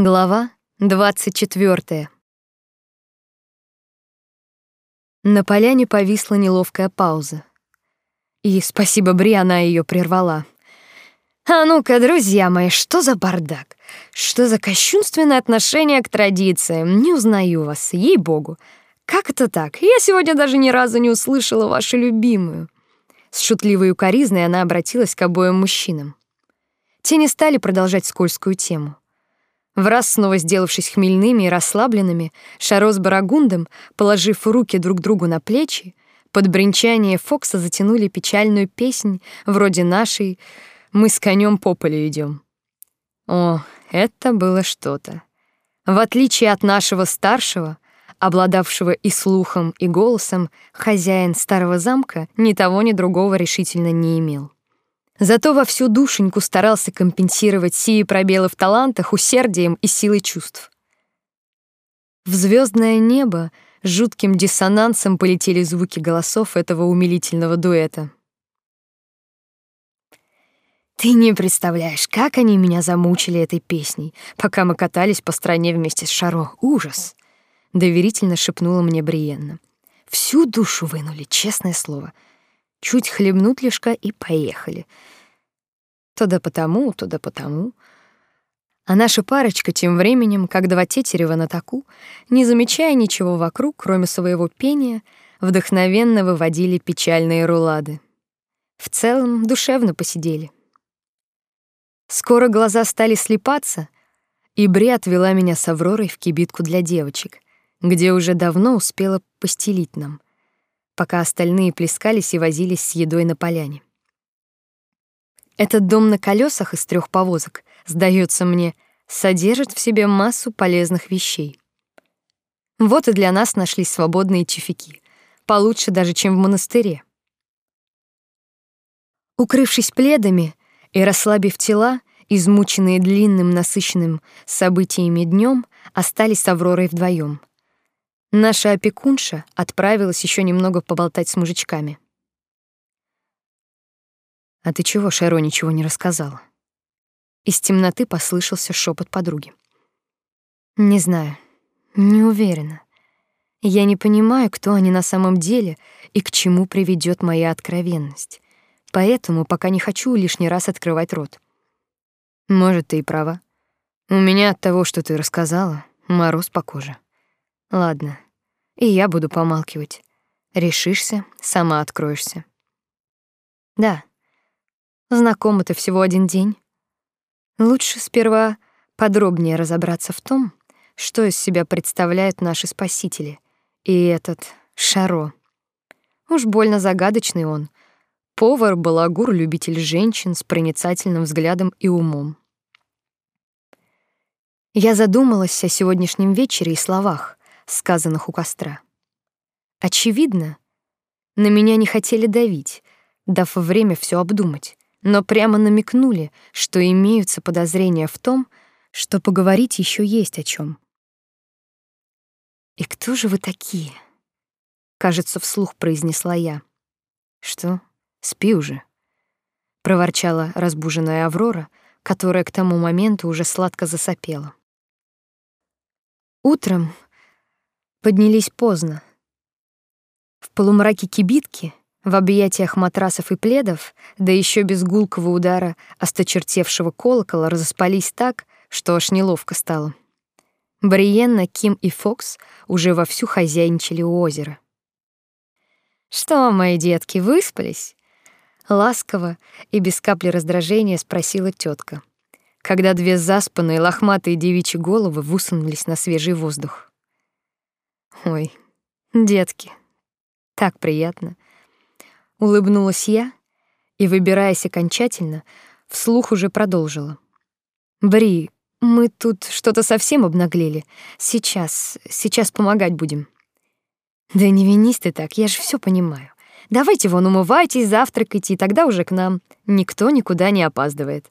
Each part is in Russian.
Глава 24. На поляне повисла неловкая пауза. И спасибо Бри, она ее прервала. А ну-ка, друзья мои, что за бардак? Что за кощунственное отношение к традициям? Не узнаю вас, ей-богу. Как это так? Я сегодня даже ни разу не услышала вашу любимую. С шутливой укоризной она обратилась к обоим мужчинам. Те не стали продолжать скользкую тему. В раз снова сделавшись хмельными и расслабленными, Шаро с Барагундом, положив руки друг другу на плечи, под бренчание Фокса затянули печальную песнь вроде нашей «Мы с конем по полю идем». О, это было что-то. В отличие от нашего старшего, обладавшего и слухом, и голосом, хозяин старого замка ни того, ни другого решительно не имел. Зато во всю душеньку старался компенсировать сии пробелы в талантах усердием и силой чувств. В звездное небо жутким диссонансом полетели звуки голосов этого умилительного дуэта. Ты не представляешь, как они меня замучили этой песней, пока мы катались по стране вместе с Шаро. Ужас, доверительно шепнула мне Бриенна. Всю душу вынули, честное слово. Чуть хлебнут лишка и поехали. То да потому, то да потому. А наша парочка тем временем, как два тетерева на таку, не замечая ничего вокруг, кроме своего пения, вдохновенно выводили печальные рулады. В целом душевно посидели. Скоро глаза стали слепаться, и Бри отвела меня с Авророй в кибитку для девочек, где уже давно успела постелить нам — пока остальные плескались и возились с едой на поляне. Этот дом на колесах из трех повозок, сдается мне, содержит в себе массу полезных вещей. Вот и для нас нашлись свободные чифики, получше даже, чем в монастыре. Укрывшись пледами и расслабив тела, измученные длинным насыщенным событиями днем, остались с Авророй вдвоем. Наша опекунша отправилась еще немного поболтать с мужичками. А ты чего, Шаро, ничего не рассказала? Из темноты послышался шепот подруги. Не знаю, не уверена. Я не понимаю, кто они на самом деле и к чему приведет моя откровенность. Поэтому пока не хочу лишний раз открывать рот. Может, ты и права. У меня от того, что ты рассказала, мороз по коже. Ладно, и я буду помалкивать. Решишься, сама откроешься. Да, знакомы-то всего один день. Лучше сперва подробнее разобраться в том, что из себя представляют наши спасители. И этот Шаро. Уж больно загадочный он. Повар, балагур, любитель женщин с проницательным взглядом и умом. Я задумалась о сегодняшнем вечере и словах, сказанных у костра. Очевидно, на меня не хотели давить, дав время все обдумать, но прямо намекнули, что имеются подозрения в том, что поговорить еще есть о чем. И кто же вы такие? кажется, вслух произнесла я. Что? Спи уже, проворчала разбуженная Аврора, которая к тому моменту уже сладко засопела. Утром поднялись поздно. В полумраке кибитки, в объятиях матрасов и пледов, да еще без гулкого удара осточертевшего колокола разоспались так, что аж неловко стало. Бриенна, Ким и Фокс уже вовсю хозяйничали у озера. «Что, мои детки, выспались?» Ласково и без капли раздражения спросила тетка, когда две заспанные лохматые девичьи головы высунулись на свежий воздух. Ой, детки, так приятно. Улыбнулась я и, выбираясь окончательно, вслух уже продолжила. Бри, мы тут что-то совсем обнаглели. Сейчас, сейчас помогать будем. Да не винись ты так, я же все понимаю. Давайте вон умывайтесь, завтракайте, и тогда уже к нам. Никто никуда не опаздывает.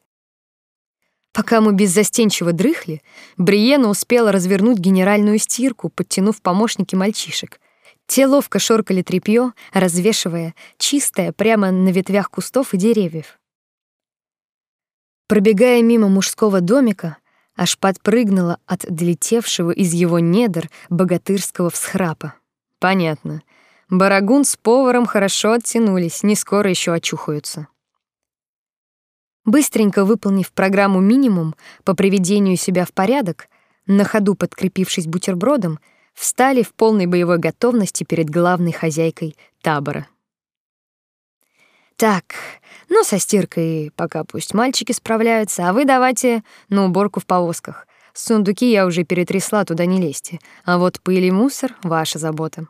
Пока мы беззастенчиво дрыхли, Бриена успела развернуть генеральную стирку, подтянув помощники мальчишек. Те ловко шоркали тряпьё, развешивая чистое прямо на ветвях кустов и деревьев. Пробегая мимо мужского домика, аж подпрыгнула от долетевшего из его недр богатырского всхрапа. Понятно. Барагун с поваром хорошо оттянулись, не скоро еще очухаются. Быстренько выполнив программу минимум по приведению себя в порядок, на ходу подкрепившись бутербродом, встали в полной боевой готовности перед главной хозяйкой табора. Так, ну со стиркой пока пусть мальчики справляются, а вы давайте на уборку в повозках. Сундуки я уже перетрясла, туда не лезьте. А вот пыль и мусор ваша забота.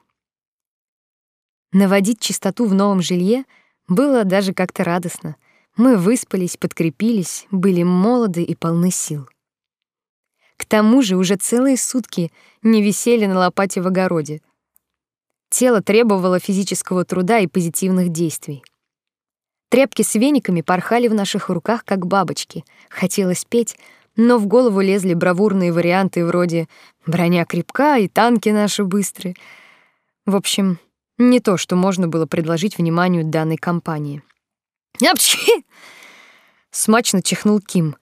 Наводить чистоту в новом жилье было даже как-то радостно. Мы выспались, подкрепились, были молоды и полны сил. К тому же уже целые сутки не висели на лопате в огороде. Тело требовало физического труда и позитивных действий. Тряпки с вениками порхали в наших руках, как бабочки. Хотелось петь, но в голову лезли бравурные варианты вроде «броня крепка и танки наши быстрые». В общем, не то, что можно было предложить вниманию данной компании. «Апчхи!» — смачно чихнул Ким,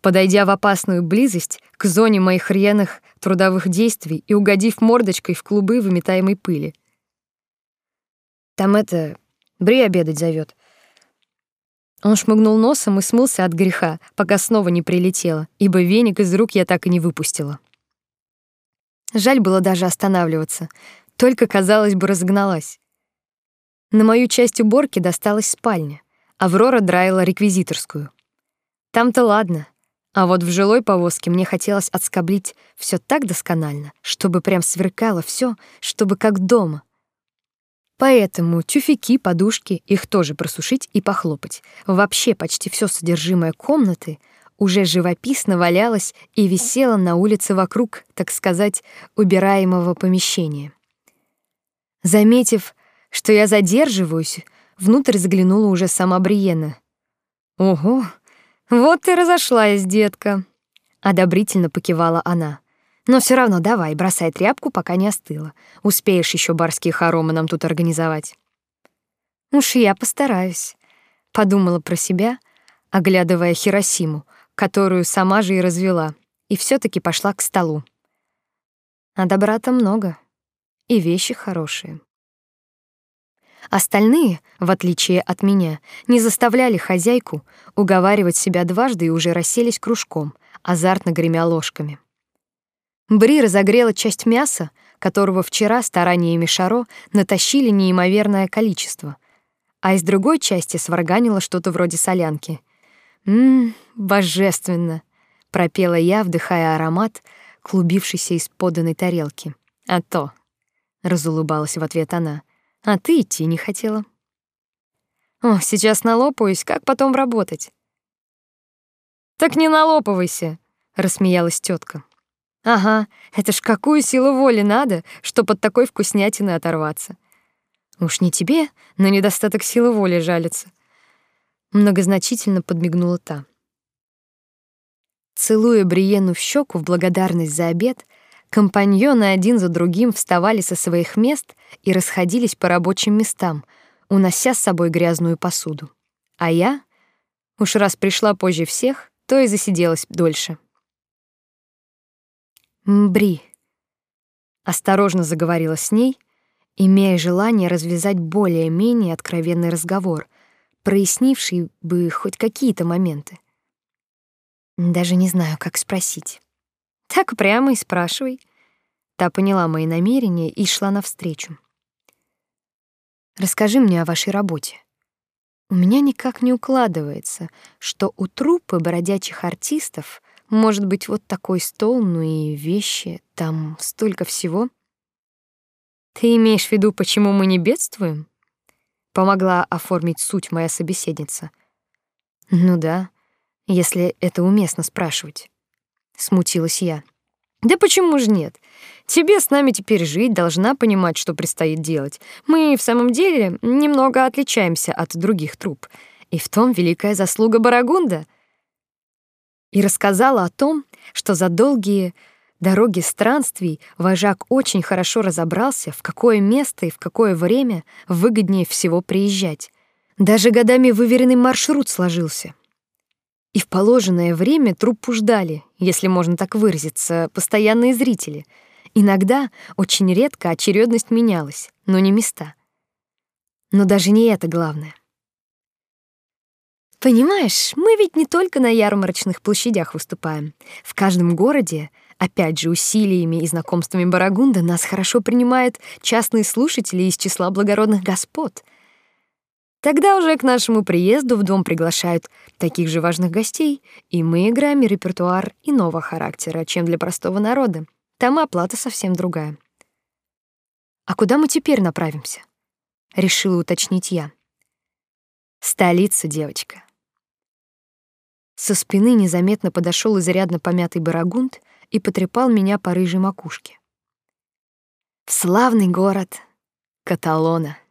подойдя в опасную близость к зоне моих рьяных трудовых действий и угодив мордочкой в клубы выметаемой пыли. «Там это... Бри обедать зовет. Он шмыгнул носом и смылся от греха, пока снова не прилетело, ибо веник из рук я так и не выпустила. Жаль было даже останавливаться только, казалось бы, разогналась. На мою часть уборки досталась спальня. Аврора драила реквизиторскую. Там-то ладно, а вот в жилой повозке мне хотелось отскоблить все так досконально, чтобы прям сверкало все, чтобы как дома. Поэтому тюфяки, подушки, их тоже просушить и похлопать. Вообще почти все содержимое комнаты уже живописно валялось и висело на улице вокруг, так сказать, убираемого помещения. Заметив, что я задерживаюсь, внутрь заглянула уже сама Бриена. «Ого, вот ты разошлась, детка!» Одобрительно покивала она. «Но все равно давай, бросай тряпку, пока не остыла. Успеешь еще барские хоромы нам тут организовать». «Уж я постараюсь», — подумала про себя, оглядывая Хиросиму, которую сама же и развела, и все таки пошла к столу. А добра-то много и вещи хорошие. Остальные, в отличие от меня, не заставляли хозяйку уговаривать себя дважды и уже расселись кружком, азартно гремя ложками. Бри разогрела часть мяса, которого вчера стараниями Шаро натащили неимоверное количество, а из другой части сварганила что-то вроде солянки. «Ммм, божественно!» — пропела я, вдыхая аромат, клубившийся из поданной тарелки. «А то!» разулыбалась в ответ она. А ты идти не хотела. О, сейчас налопаюсь, как потом работать? Так не налопывайся, рассмеялась тетка. Ага, это ж какую силу воли надо, чтобы от такой вкуснятины оторваться. Уж не тебе на недостаток силы воли жалиться. Многозначительно подмигнула та. Целуя Бриену в щеку в благодарность за обед, Компаньоны один за другим вставали со своих мест и расходились по рабочим местам, унося с собой грязную посуду. А я, уж раз пришла позже всех, то и засиделась дольше. Мбри. Осторожно заговорила с ней, имея желание развязать более-менее откровенный разговор, прояснивший бы хоть какие-то моменты. Даже не знаю, как спросить. Так прямо и спрашивай. Та поняла мои намерения и шла навстречу. Расскажи мне о вашей работе. У меня никак не укладывается, что у труппы бродячих артистов может быть вот такой стол, ну и вещи, там столько всего. Ты имеешь в виду, почему мы не бедствуем? Помогла оформить суть моя собеседница. Ну да, если это уместно спрашивать смутилась я. Да почему же нет? Тебе с нами теперь жить, должна понимать, что предстоит делать. Мы в самом деле немного отличаемся от других труп. И в том великая заслуга Барагунда. И рассказала о том, что за долгие дороги странствий вожак очень хорошо разобрался, в какое место и в какое время выгоднее всего приезжать. Даже годами выверенный маршрут сложился. И в положенное время труппу ждали, если можно так выразиться, постоянные зрители. Иногда, очень редко, очередность менялась, но не места. Но даже не это главное. Понимаешь, мы ведь не только на ярмарочных площадях выступаем. В каждом городе, опять же, усилиями и знакомствами Барагунда нас хорошо принимают частные слушатели из числа благородных господ. Тогда уже к нашему приезду в дом приглашают таких же важных гостей, и мы играем репертуар иного характера, чем для простого народа. Там оплата совсем другая. А куда мы теперь направимся? решила уточнить я. Столица, девочка. Со спины незаметно подошел изрядно помятый барагунд и потрепал меня по рыжей макушке. В славный город Каталона.